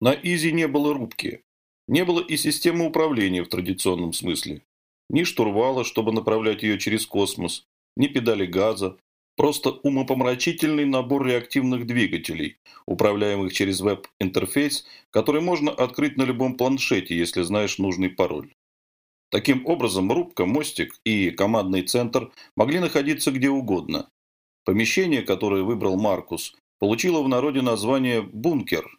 На Изи не было рубки. Не было и системы управления в традиционном смысле. Ни штурвала, чтобы направлять ее через космос, ни педали газа. Просто умопомрачительный набор реактивных двигателей, управляемых через веб-интерфейс, который можно открыть на любом планшете, если знаешь нужный пароль. Таким образом, рубка, мостик и командный центр могли находиться где угодно. Помещение, которое выбрал Маркус, получило в народе название «бункер».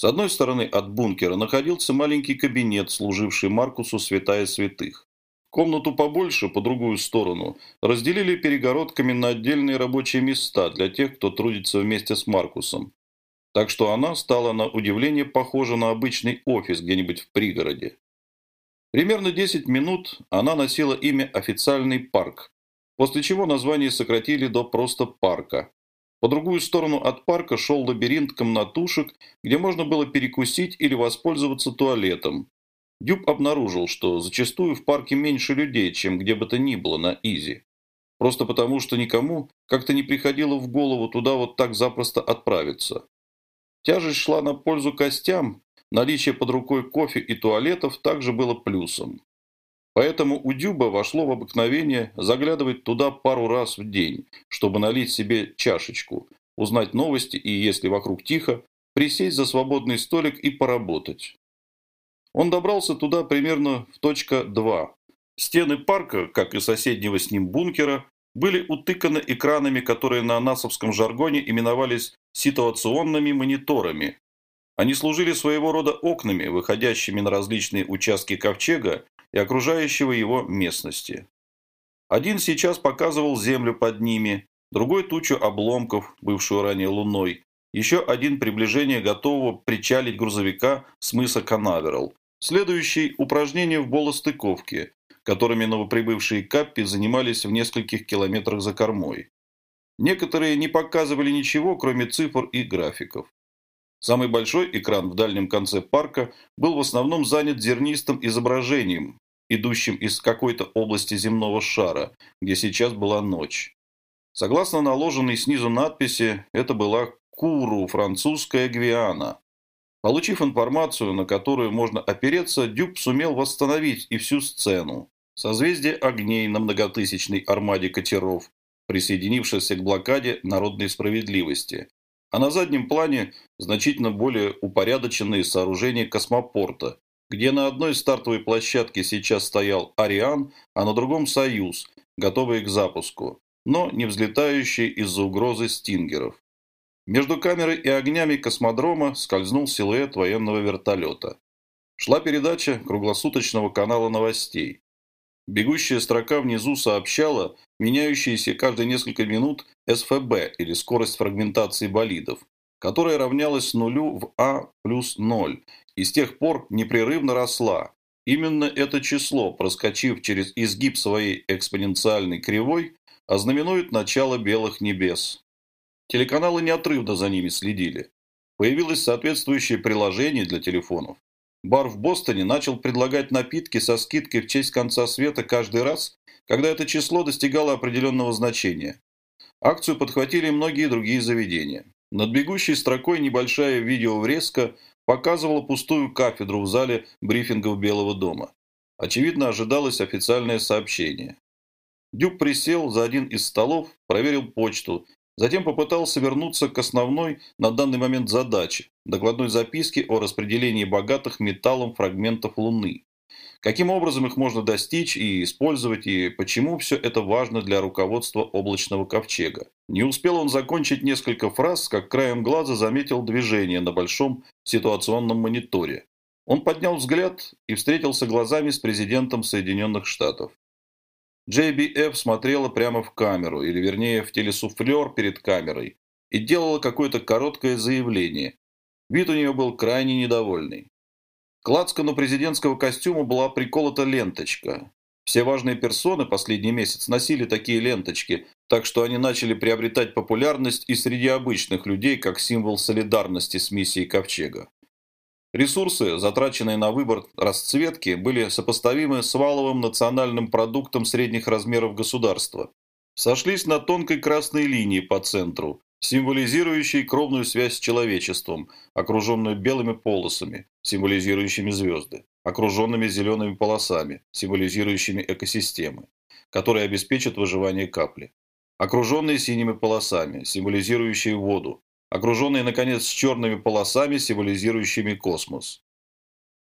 С одной стороны от бункера находился маленький кабинет, служивший Маркусу святая святых. Комнату побольше, по другую сторону, разделили перегородками на отдельные рабочие места для тех, кто трудится вместе с Маркусом. Так что она стала на удивление похожа на обычный офис где-нибудь в пригороде. Примерно 10 минут она носила имя «Официальный парк», после чего название сократили до просто «парка». По другую сторону от парка шел лабиринт комнатушек, где можно было перекусить или воспользоваться туалетом, Дюб обнаружил, что зачастую в парке меньше людей, чем где бы то ни было на Изи. Просто потому, что никому как-то не приходило в голову туда вот так запросто отправиться. Тяжесть шла на пользу костям, наличие под рукой кофе и туалетов также было плюсом. Поэтому у Дюба вошло в обыкновение заглядывать туда пару раз в день, чтобы налить себе чашечку, узнать новости и, если вокруг тихо, присесть за свободный столик и поработать. Он добрался туда примерно в точка 2. Стены парка, как и соседнего с ним бункера, были утыканы экранами, которые на насовском жаргоне именовались ситуационными мониторами. Они служили своего рода окнами, выходящими на различные участки ковчега и окружающего его местности. Один сейчас показывал землю под ними, другой тучу обломков, бывшую ранее луной, еще один приближение готового причалить грузовика с мыса Канаверал, Следующий – упражнения в болостыковке, которыми новоприбывшие каппи занимались в нескольких километрах за кормой. Некоторые не показывали ничего, кроме цифр и графиков. Самый большой экран в дальнем конце парка был в основном занят зернистым изображением, идущим из какой-то области земного шара, где сейчас была ночь. Согласно наложенной снизу надписи, это была Куру, французская Гвиана. Получив информацию, на которую можно опереться, Дюб сумел восстановить и всю сцену. Созвездие огней на многотысячной армаде катеров, присоединившихся к блокаде народной справедливости. А на заднем плане значительно более упорядоченные сооружения космопорта, где на одной стартовой площадке сейчас стоял «Ариан», а на другом «Союз», готовый к запуску, но не взлетающий из-за угрозы стингеров. Между камерой и огнями космодрома скользнул силуэт военного вертолета. Шла передача круглосуточного канала новостей. Бегущая строка внизу сообщала меняющиеся каждые несколько минут СФБ или скорость фрагментации болидов, которая равнялась нулю в А плюс 0 и с тех пор непрерывно росла. Именно это число, проскочив через изгиб своей экспоненциальной кривой, ознаменует начало белых небес. Телеканалы неотрывно за ними следили. Появилось соответствующее приложение для телефонов. Бар в Бостоне начал предлагать напитки со скидкой в честь конца света каждый раз, когда это число достигало определенного значения. Акцию подхватили многие другие заведения. Над бегущей строкой небольшая видеоврезка показывала пустую кафедру в зале брифингов Белого дома. Очевидно, ожидалось официальное сообщение. Дюк присел за один из столов, проверил почту Затем попытался вернуться к основной на данный момент задаче – докладной записке о распределении богатых металлом фрагментов Луны. Каким образом их можно достичь и использовать, и почему все это важно для руководства облачного ковчега. Не успел он закончить несколько фраз, как краем глаза заметил движение на большом ситуационном мониторе. Он поднял взгляд и встретился глазами с президентом Соединенных Штатов. JBF смотрела прямо в камеру, или вернее в телесуфлер перед камерой, и делала какое-то короткое заявление. Вид у нее был крайне недовольный. К лацкану президентского костюма была приколота ленточка. Все важные персоны последний месяц носили такие ленточки, так что они начали приобретать популярность и среди обычных людей как символ солидарности с миссией Ковчега. Ресурсы, затраченные на выбор расцветки, были сопоставимы с валовым национальным продуктом средних размеров государства. Сошлись на тонкой красной линии по центру, символизирующий кровную связь с человечеством, окруженную белыми полосами, символизирующими звезды, окруженными зелеными полосами, символизирующими экосистемы, которые обеспечат выживание капли, окруженные синими полосами, символизирующие воду, окруженные, наконец, черными полосами, символизирующими космос.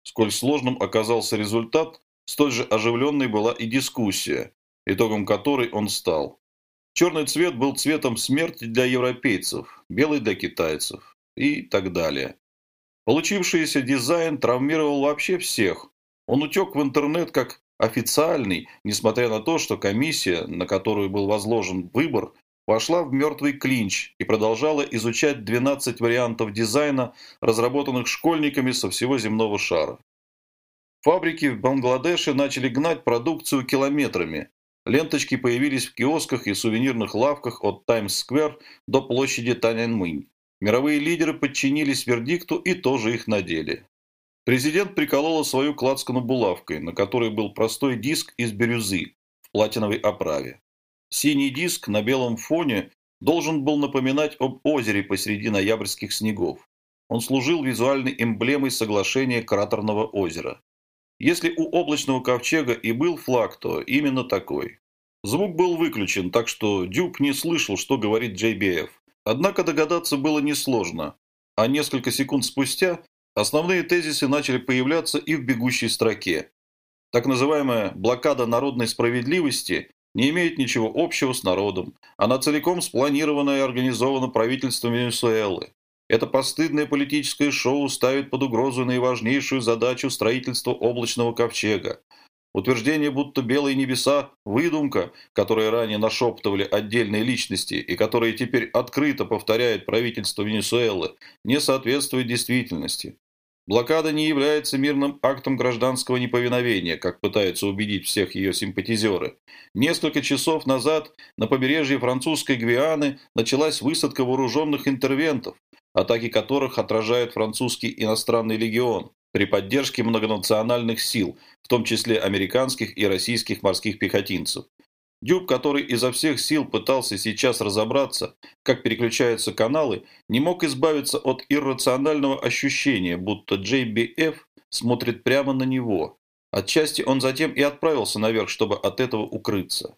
Сколь сложным оказался результат, столь же оживленной была и дискуссия, итогом которой он стал. Черный цвет был цветом смерти для европейцев, белый для китайцев и так далее. Получившийся дизайн травмировал вообще всех. Он утек в интернет как официальный, несмотря на то, что комиссия, на которую был возложен выбор, вошла в мертвый клинч и продолжала изучать 12 вариантов дизайна, разработанных школьниками со всего земного шара. Фабрики в Бангладеше начали гнать продукцию километрами. Ленточки появились в киосках и сувенирных лавках от Таймс-сквер до площади Таньаньмынь. Мировые лидеры подчинились вердикту и тоже их надели. Президент приколола свою кладскану булавкой, на которой был простой диск из бирюзы в платиновой оправе. Синий диск на белом фоне должен был напоминать об озере посреди ноябрьских снегов. Он служил визуальной эмблемой соглашения Кратерного озера. Если у облачного ковчега и был флаг, то именно такой. Звук был выключен, так что Дюк не слышал, что говорит JBF. Однако догадаться было несложно, а несколько секунд спустя основные тезисы начали появляться и в бегущей строке. Так называемая «блокада народной справедливости» не имеет ничего общего с народом. Она целиком спланирована и организована правительством Венесуэлы. Это постыдное политическое шоу ставит под угрозу наиважнейшую задачу строительства облачного ковчега. Утверждение, будто белые небеса – выдумка, которую ранее нашептывали отдельные личности и которые теперь открыто повторяет правительство Венесуэлы, не соответствует действительности. Блокада не является мирным актом гражданского неповиновения, как пытаются убедить всех ее симпатизеры. Несколько часов назад на побережье французской Гвианы началась высадка вооруженных интервентов, атаки которых отражает французский иностранный легион при поддержке многонациональных сил, в том числе американских и российских морских пехотинцев. Дюб, который изо всех сил пытался сейчас разобраться, как переключаются каналы, не мог избавиться от иррационального ощущения, будто JBF смотрит прямо на него. Отчасти он затем и отправился наверх, чтобы от этого укрыться.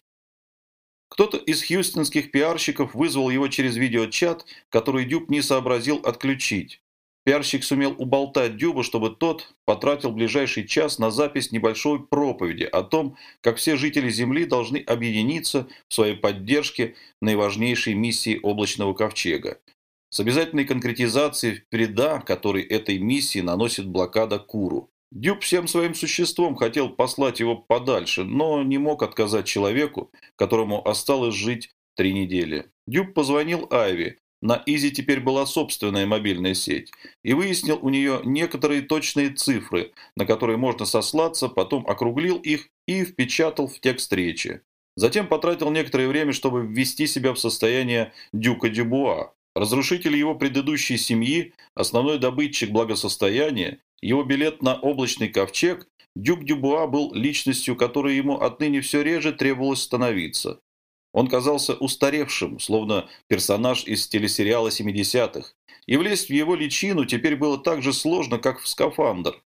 Кто-то из хьюстонских пиарщиков вызвал его через видеочат, который Дюб не сообразил отключить. Пиарщик сумел уболтать Дюба, чтобы тот потратил ближайший час на запись небольшой проповеди о том, как все жители Земли должны объединиться в своей поддержке наиважнейшей миссии облачного ковчега. С обязательной конкретизацией вреда, который этой миссии наносит блокада Куру. Дюб всем своим существом хотел послать его подальше, но не мог отказать человеку, которому осталось жить три недели. Дюб позвонил Айви, на Изи теперь была собственная мобильная сеть, и выяснил у нее некоторые точные цифры, на которые можно сослаться, потом округлил их и впечатал в текст речи. Затем потратил некоторое время, чтобы ввести себя в состояние Дюка Дюбуа. Разрушитель его предыдущей семьи, основной добытчик благосостояния, его билет на облачный ковчег, Дюк Дюбуа был личностью, которой ему отныне все реже требовалось становиться. Он казался устаревшим, словно персонаж из телесериала 70-х, и влезть в его личину теперь было так же сложно, как в скафандр.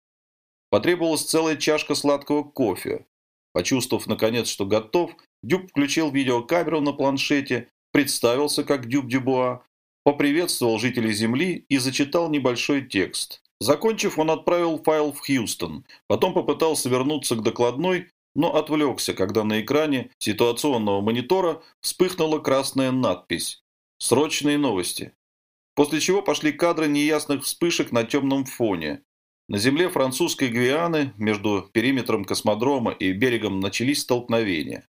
Потребовалась целая чашка сладкого кофе. Почувствовав, наконец, что готов, Дюб включил видеокамеру на планшете, представился как Дюб Дюбуа, поприветствовал жителей Земли и зачитал небольшой текст. Закончив, он отправил файл в Хьюстон, потом попытался вернуться к докладной, но отвлекся, когда на экране ситуационного монитора вспыхнула красная надпись «Срочные новости». После чего пошли кадры неясных вспышек на темном фоне. На земле французской Гвианы между периметром космодрома и берегом начались столкновения.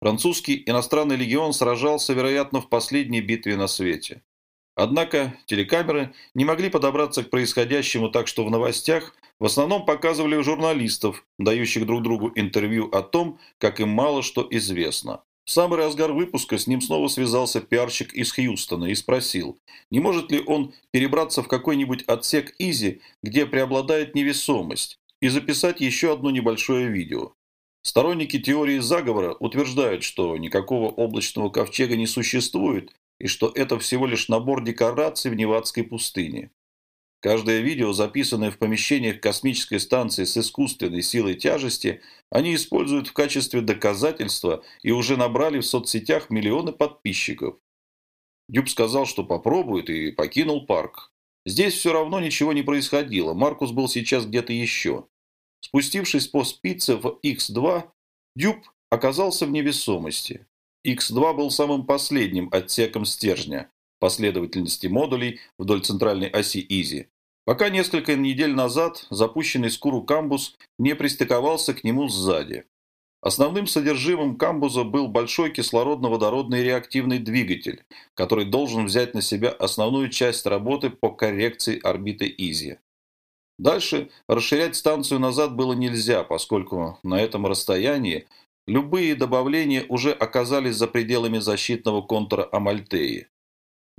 Французский иностранный легион сражался, вероятно, в последней битве на свете. Однако телекамеры не могли подобраться к происходящему, так что в новостях в основном показывали журналистов, дающих друг другу интервью о том, как им мало что известно. В самый разгар выпуска с ним снова связался пиарщик из Хьюстона и спросил, не может ли он перебраться в какой-нибудь отсек Изи, где преобладает невесомость, и записать еще одно небольшое видео. Сторонники теории заговора утверждают, что никакого облачного ковчега не существует, и что это всего лишь набор декораций в Невадской пустыне. Каждое видео, записанное в помещениях космической станции с искусственной силой тяжести, они используют в качестве доказательства и уже набрали в соцсетях миллионы подписчиков. Дюб сказал, что попробует и покинул парк. Здесь все равно ничего не происходило, Маркус был сейчас где-то еще. Спустившись по спице в X2, Дюб оказался в невесомости. X2 был самым последним отсеком стержня, последовательности модулей вдоль центральной оси Изи, пока несколько недель назад запущенный Скуру камбус не пристыковался к нему сзади. Основным содержимым камбуза был большой кислородно-водородный реактивный двигатель, который должен взять на себя основную часть работы по коррекции орбиты Изи. Дальше расширять станцию назад было нельзя, поскольку на этом расстоянии любые добавления уже оказались за пределами защитного контура Амальтеи.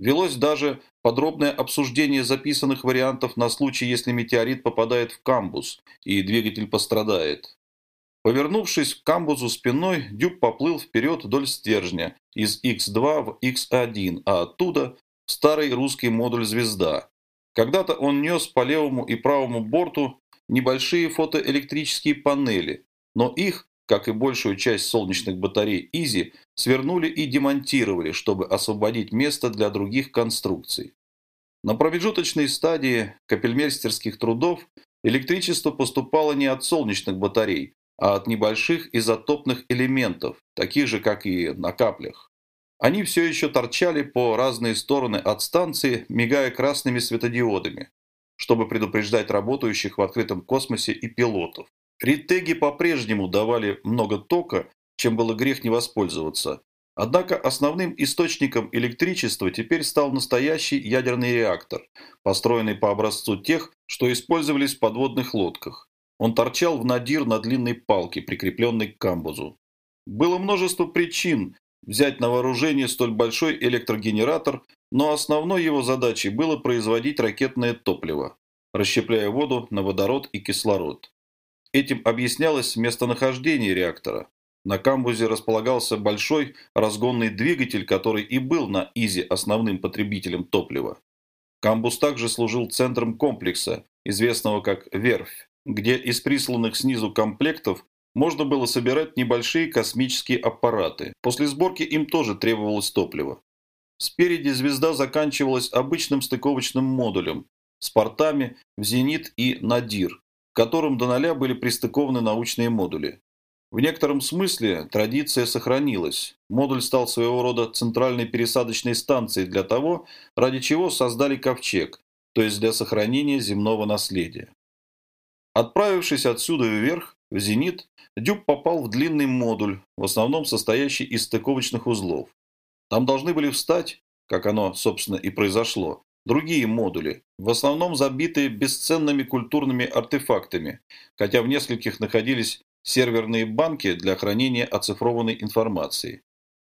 Велось даже подробное обсуждение записанных вариантов на случай, если метеорит попадает в камбуз и двигатель пострадает. Повернувшись к камбузу спиной, Дюб поплыл вперед вдоль стержня из X2 в X1, а оттуда в старый русский модуль «Звезда». Когда-то он нес по левому и правому борту небольшие фотоэлектрические панели, но их как и большую часть солнечных батарей «Изи», свернули и демонтировали, чтобы освободить место для других конструкций. На промежуточной стадии капельмейстерских трудов электричество поступало не от солнечных батарей, а от небольших изотопных элементов, таких же, как и на каплях. Они все еще торчали по разные стороны от станции, мигая красными светодиодами, чтобы предупреждать работающих в открытом космосе и пилотов. Ритеги по-прежнему давали много тока, чем было грех не воспользоваться. Однако основным источником электричества теперь стал настоящий ядерный реактор, построенный по образцу тех, что использовались в подводных лодках. Он торчал в надир на длинной палке, прикрепленной к камбузу. Было множество причин взять на вооружение столь большой электрогенератор, но основной его задачей было производить ракетное топливо, расщепляя воду на водород и кислород. Этим объяснялось местонахождение реактора. На камбузе располагался большой разгонный двигатель, который и был на ИЗИ основным потребителем топлива. Камбуз также служил центром комплекса, известного как «Верфь», где из присланных снизу комплектов можно было собирать небольшие космические аппараты. После сборки им тоже требовалось топливо. Спереди звезда заканчивалась обычным стыковочным модулем с портами в «Зенит» и «Надир», к которым до ноля были пристыкованы научные модули. В некотором смысле традиция сохранилась. Модуль стал своего рода центральной пересадочной станцией для того, ради чего создали ковчег, то есть для сохранения земного наследия. Отправившись отсюда вверх, в зенит, Дюб попал в длинный модуль, в основном состоящий из стыковочных узлов. Там должны были встать, как оно, собственно, и произошло, другие модули, в основном забитые бесценными культурными артефактами, хотя в нескольких находились серверные банки для хранения оцифрованной информации.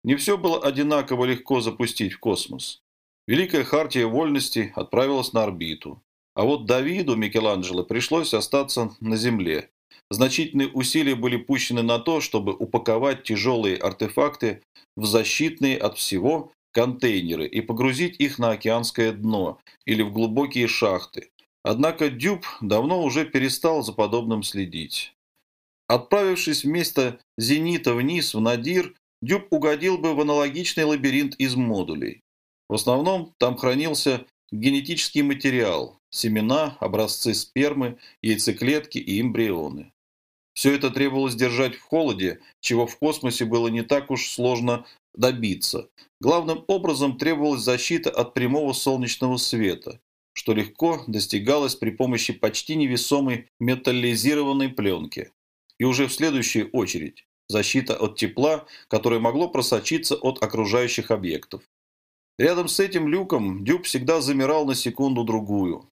Не все было одинаково легко запустить в космос. Великая Хартия Вольности отправилась на орбиту. А вот Давиду Микеланджело пришлось остаться на Земле. Значительные усилия были пущены на то, чтобы упаковать тяжелые артефакты в защитные от всего контейнеры и погрузить их на океанское дно или в глубокие шахты. Однако Дюб давно уже перестал за подобным следить. Отправившись вместо «Зенита» вниз в Надир, Дюб угодил бы в аналогичный лабиринт из модулей. В основном там хранился генетический материал, семена, образцы спермы, яйцеклетки и эмбрионы. Все это требовалось держать в холоде, чего в космосе было не так уж сложно добиться. Главным образом требовалась защита от прямого солнечного света, что легко достигалось при помощи почти невесомой металлизированной пленки. И уже в следующую очередь защита от тепла, которое могло просочиться от окружающих объектов. Рядом с этим люком Дюб всегда замирал на секунду-другую.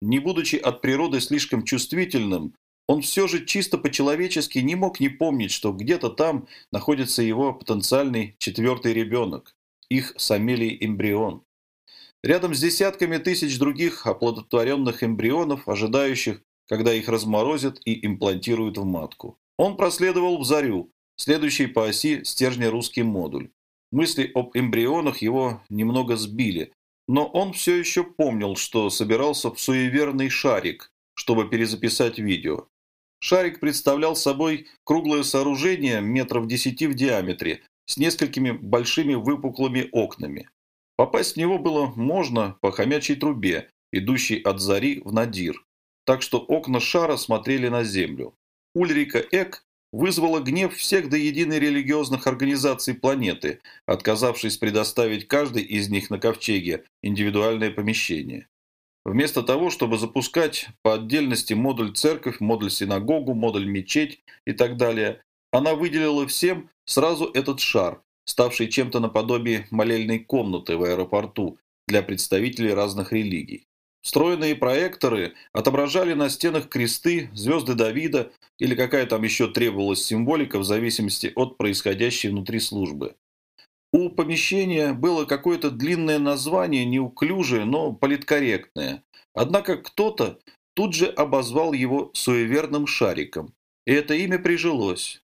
Не будучи от природы слишком чувствительным, он все же чисто по-человечески не мог не помнить, что где-то там находится его потенциальный четвертый ребенок, их самелий эмбрион. Рядом с десятками тысяч других оплодотворенных эмбрионов, ожидающих, когда их разморозят и имплантируют в матку. Он проследовал в зарю, следующий по оси стержня русский модуль. Мысли об эмбрионах его немного сбили, но он все еще помнил, что собирался в суеверный шарик, чтобы перезаписать видео. Шарик представлял собой круглое сооружение метров десяти в диаметре с несколькими большими выпуклыми окнами. Попасть в него было можно по хомячей трубе, идущей от зари в надир, так что окна шара смотрели на землю. Ульрика Эк вызвала гнев всех до единой религиозных организаций планеты, отказавшись предоставить каждой из них на ковчеге индивидуальное помещение. Вместо того, чтобы запускать по отдельности модуль церковь, модуль синагогу, модуль мечеть и так далее, она выделила всем сразу этот шар, ставший чем-то наподобие молельной комнаты в аэропорту для представителей разных религий. Встроенные проекторы отображали на стенах кресты, звезды Давида или какая там еще требовалась символика в зависимости от происходящей внутри службы. У помещения было какое-то длинное название, неуклюжее, но политкорректное. Однако кто-то тут же обозвал его суеверным шариком. И это имя прижилось.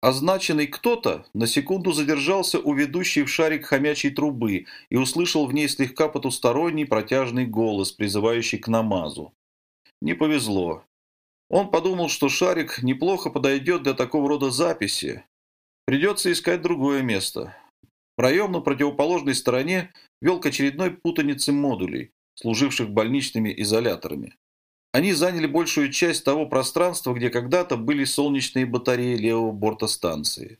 Означенный кто-то на секунду задержался у ведущей в шарик хомячей трубы и услышал в ней слегка потусторонний протяжный голос, призывающий к намазу. Не повезло. Он подумал, что шарик неплохо подойдет для такого рода записи. Придется искать другое место. Проем на противоположной стороне вел к очередной путанице модулей, служивших больничными изоляторами. Они заняли большую часть того пространства, где когда-то были солнечные батареи левого борта станции.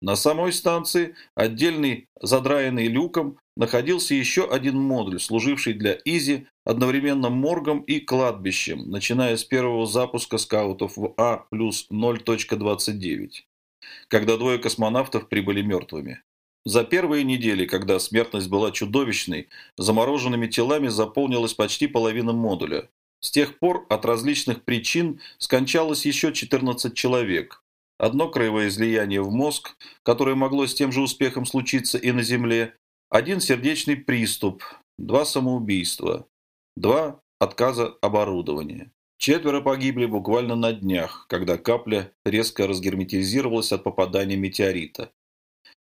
На самой станции, отдельный задраенный люком, находился еще один модуль, служивший для Изи одновременно моргом и кладбищем, начиная с первого запуска скаутов в А плюс 0.29, когда двое космонавтов прибыли мертвыми. За первые недели, когда смертность была чудовищной, замороженными телами заполнилась почти половина модуля, с тех пор от различных причин скончалось еще 14 человек. Одно краевое излияние в мозг, которое могло с тем же успехом случиться и на Земле, один сердечный приступ, два самоубийства, два отказа оборудования. Четверо погибли буквально на днях, когда капля резко разгерметизировалась от попадания метеорита.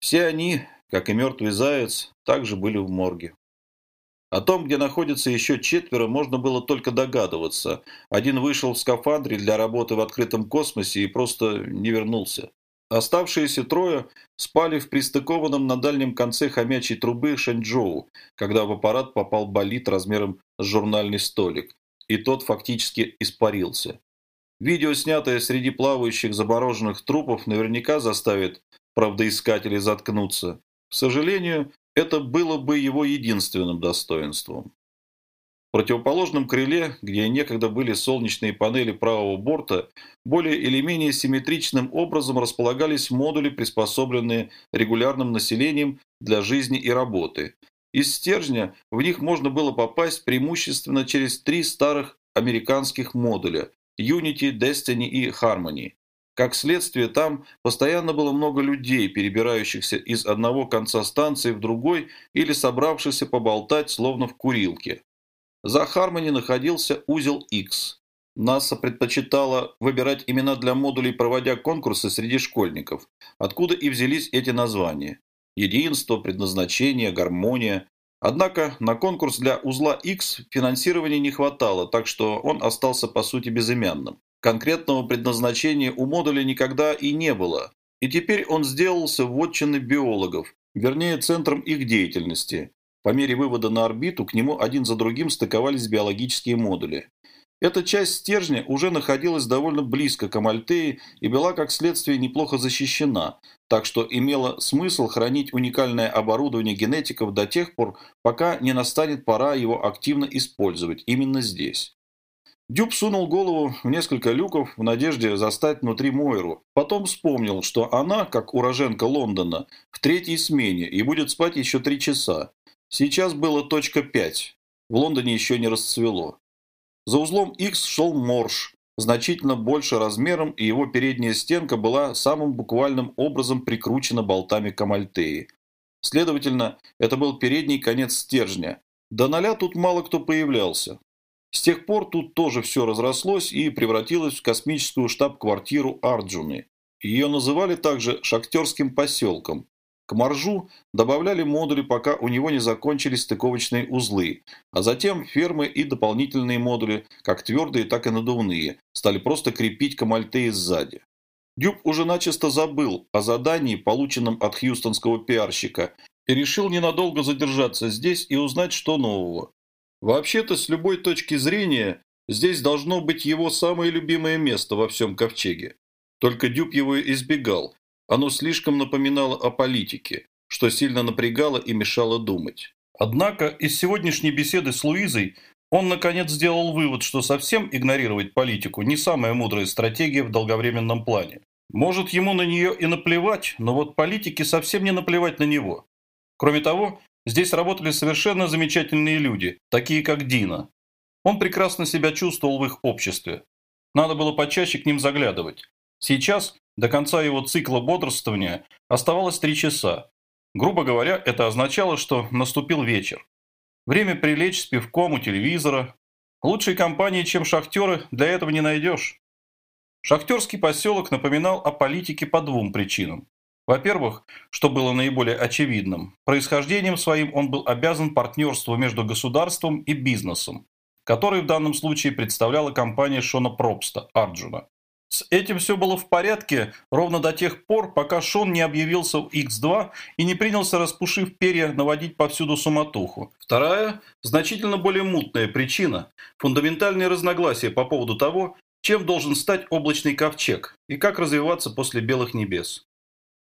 Все они, как и мертвый заяц, также были в морге. О том, где находится еще четверо, можно было только догадываться. Один вышел в скафандре для работы в открытом космосе и просто не вернулся. Оставшиеся трое спали в пристыкованном на дальнем конце хомячей трубы Шэньчжоу, когда в аппарат попал болид размером с журнальный столик, и тот фактически испарился. Видео, снятое среди плавающих замороженных трупов, наверняка заставит правдоискателей заткнуться. К сожалению, это было бы его единственным достоинством. В противоположном крыле, где некогда были солнечные панели правого борта, более или менее симметричным образом располагались модули, приспособленные регулярным населением для жизни и работы. Из стержня в них можно было попасть преимущественно через три старых американских модуля – Unity, Destiny и Harmony. Как следствие, там постоянно было много людей, перебирающихся из одного конца станции в другой или собравшихся поболтать, словно в курилке. За Хармони находился узел X. НАСА предпочитала выбирать имена для модулей, проводя конкурсы среди школьников, откуда и взялись эти названия. Единство, предназначение, гармония. Однако на конкурс для узла X финансирования не хватало, так что он остался по сути безымянным. Конкретного предназначения у модуля никогда и не было, и теперь он сделался вотчиной биологов, вернее центром их деятельности. По мере вывода на орбиту к нему один за другим стыковались биологические модули. Эта часть стержня уже находилась довольно близко к Амальтее и была, как следствие, неплохо защищена, так что имело смысл хранить уникальное оборудование генетиков до тех пор, пока не настанет пора его активно использовать именно здесь. Дюб сунул голову в несколько люков в надежде застать внутри Мойру. Потом вспомнил, что она, как уроженка Лондона, в третьей смене и будет спать еще три часа. Сейчас было точка пять. В Лондоне еще не расцвело. За узлом X шел Морж, значительно больше размером, и его передняя стенка была самым буквальным образом прикручена болтами Камальтеи. Следовательно, это был передний конец стержня. До ноля тут мало кто появлялся. С тех пор тут тоже все разрослось и превратилось в космическую штаб-квартиру Арджуны. Ее называли также «шахтерским поселком». К моржу добавляли модули, пока у него не закончились стыковочные узлы, а затем фермы и дополнительные модули, как твердые, так и надувные, стали просто крепить камальтеи сзади. Дюб уже начисто забыл о задании, полученном от хьюстонского пиарщика, и решил ненадолго задержаться здесь и узнать, что нового. Вообще-то, с любой точки зрения, здесь должно быть его самое любимое место во всем ковчеге. Только Дюб его избегал, оно слишком напоминало о политике, что сильно напрягало и мешало думать. Однако из сегодняшней беседы с Луизой он наконец сделал вывод, что совсем игнорировать политику не самая мудрая стратегия в долговременном плане. Может, ему на нее и наплевать, но вот политике совсем не наплевать на него. Кроме того, здесь работали совершенно замечательные люди, такие как Дина. Он прекрасно себя чувствовал в их обществе. Надо было почаще к ним заглядывать. Сейчас, до конца его цикла бодрствования, оставалось три часа. Грубо говоря, это означало, что наступил вечер. Время прилечь с пивком у телевизора. Лучшей компании, чем шахтеры, для этого не найдешь. Шахтерский поселок напоминал о политике по двум причинам. Во-первых, что было наиболее очевидным, происхождением своим он был обязан партнерству между государством и бизнесом, который в данном случае представляла компания Шона Пробста, Арджуна. С этим все было в порядке ровно до тех пор, пока Шон не объявился в X2 и не принялся, распушив перья, наводить повсюду суматоху. Вторая, значительно более мутная причина – фундаментальные разногласия по поводу того, чем должен стать облачный ковчег и как развиваться после белых небес.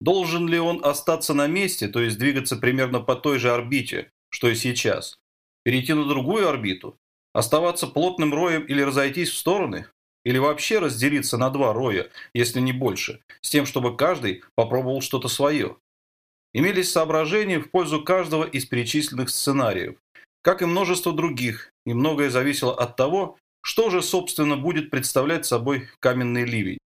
Должен ли он остаться на месте, то есть двигаться примерно по той же орбите, что и сейчас, перейти на другую орбиту, оставаться плотным роем или разойтись в стороны, или вообще разделиться на два роя, если не больше, с тем, чтобы каждый попробовал что-то свое. Имелись соображения в пользу каждого из перечисленных сценариев, как и множество других, и многое зависело от того, что же, собственно, будет представлять собой каменный ливень.